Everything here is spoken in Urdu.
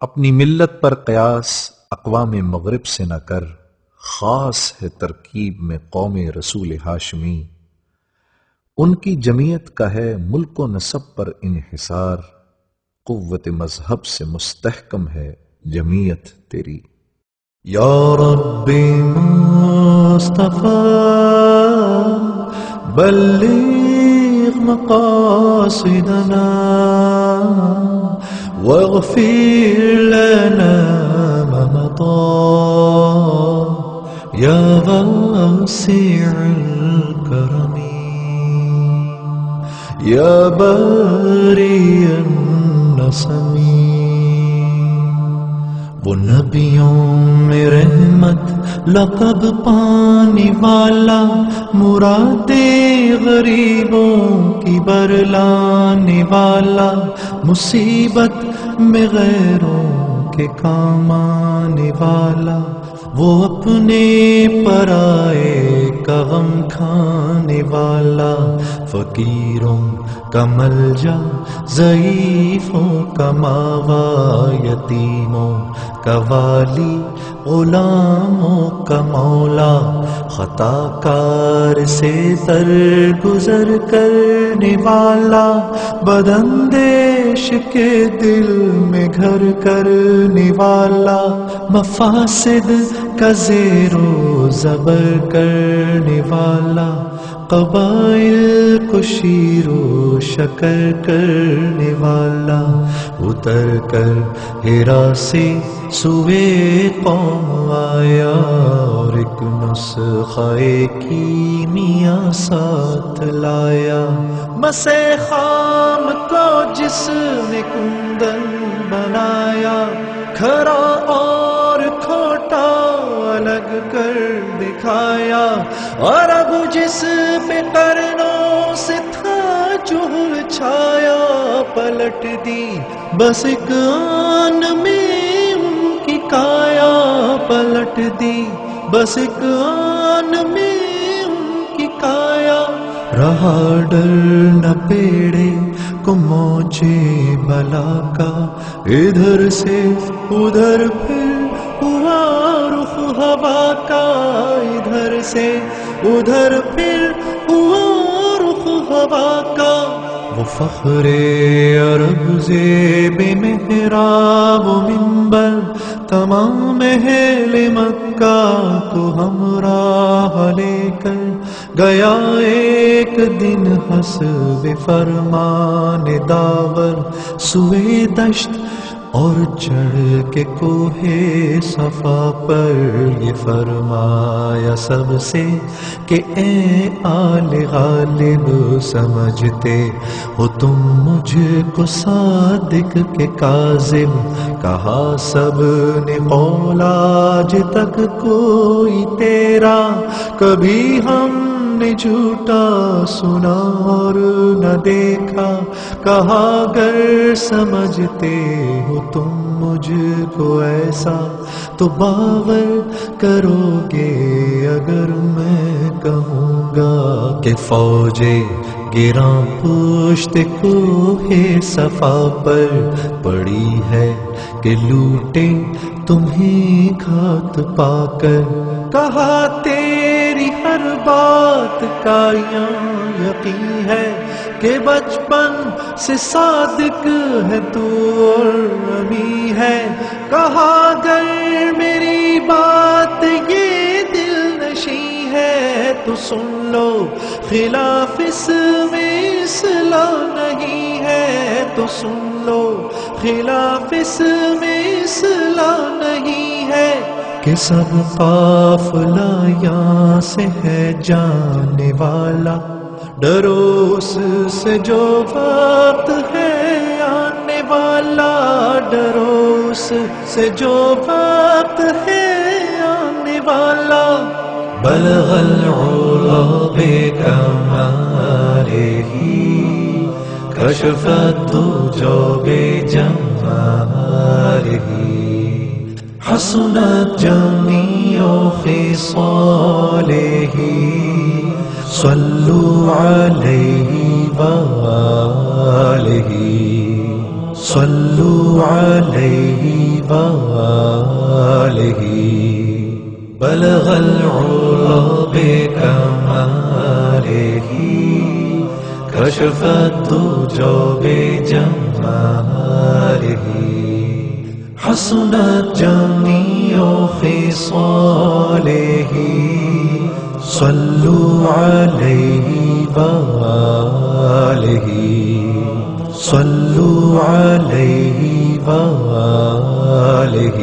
اپنی ملت پر قیاس اقوام مغرب سے نہ کر، خاص ہے ترکیب میں قوم رسول ہاشمی۔ ان کی جمعیت کا ہے ملک و نصب پر انحصار، قوت مذہب سے مستحکم ہے جمعیت تیری۔ یا رب بلغ مقاصدنا۔ واغفر لنا ما مضى. يا واسع الكرم. يا باري النسم وہ نبیوں میں رحمت، لقب پانی والا، مراد غریبوں کی برلانے والا، مصیبت میں غیروں کے کام آنے والا، وہ اپنے پرائے کا غم کھانے والا فقیروں کا ملجا، ضعیفوں کا ماوا، یتیموں کا والی، غلاموں کا مولا، خطا کار سے تر گزر کرنے والا، بدن دے بدندیش کے دل میں گھر کرنے والا، مفاسد کا زیر و زبر کرنے والا، قبائل کو شیر و شکر کرنے والا۔ اتر کر ہیرا سے سوے قوم آیا اور ایک نسخے کی میاں ساتھ لایا۔ مسے خام کو جس نے کندن بنایا، کھرا اور کھوٹا الگ کر دکھایا۔ اور اب جس پہ کرنوں سے تھا چہل چھایا، پلٹ دی۔ بس ایک آن میں ان کی کایا، پلٹ دی۔ بس ایک آن میں رہا ڈر نہ پیڑے کو موچے بلا کا ادھر سے ادھر پھر ہوا رخ ہوا کا ادھر سے ادھر پھر ہوا رخ ہوا کا وہ فخر عرب زیب محراب و ممبر تمام اہل مکہ کو ہمراہ لے کر گیا ایک دن حسب فرمان داور سوے دشت اور چڑھ کے کوہ صفا پر یہ فرمایا سب سے کہ اے آل غالب، سمجھتے ہو تم مجھ کو صادق کے کاذب کہا سب نے آج تک کوئی تیرا، کبھی ہم نے جھوٹا سنا اور نہ دیکھا، کہا، گر، سمجھتے ہو تم مجھ کو ایسا، تو باور کرو گے اگر میں کہوں گا کہ فوجے گراں پوشت کو ہے صفا پر پڑی ہے کہ لوٹے تمہیں کھات پا کر۔ کہا تیری ہر بات کا یقین ہے کہ بچپن سے صادق ہے تو اور ابھی ہے۔ کہا گر میری بات یہ دل نشی ہے تو سن لو، خلاف اس میں اصلاح نہیں ہے۔ تو سن لو، خلاف اس میں اصلاح نہیں ہے۔ کہ سب قافلہ یہاں سے ہے جانے والا۔ ڈروس سے جو وقت ہے آنے والا۔ ڈروس سے جو وقت ہے آنے والا۔ بلغ العلا بے کمارے ہی کشفت جو بے جمارے ہی۔ حسنت جميع خصاله صلوا عليه وآله صلوا عليه وآله بلغ العلا بكماله. كشف الدجى بجماله. حسنت جميع خصاله صلوا عليه وآله صلوا عليه وآله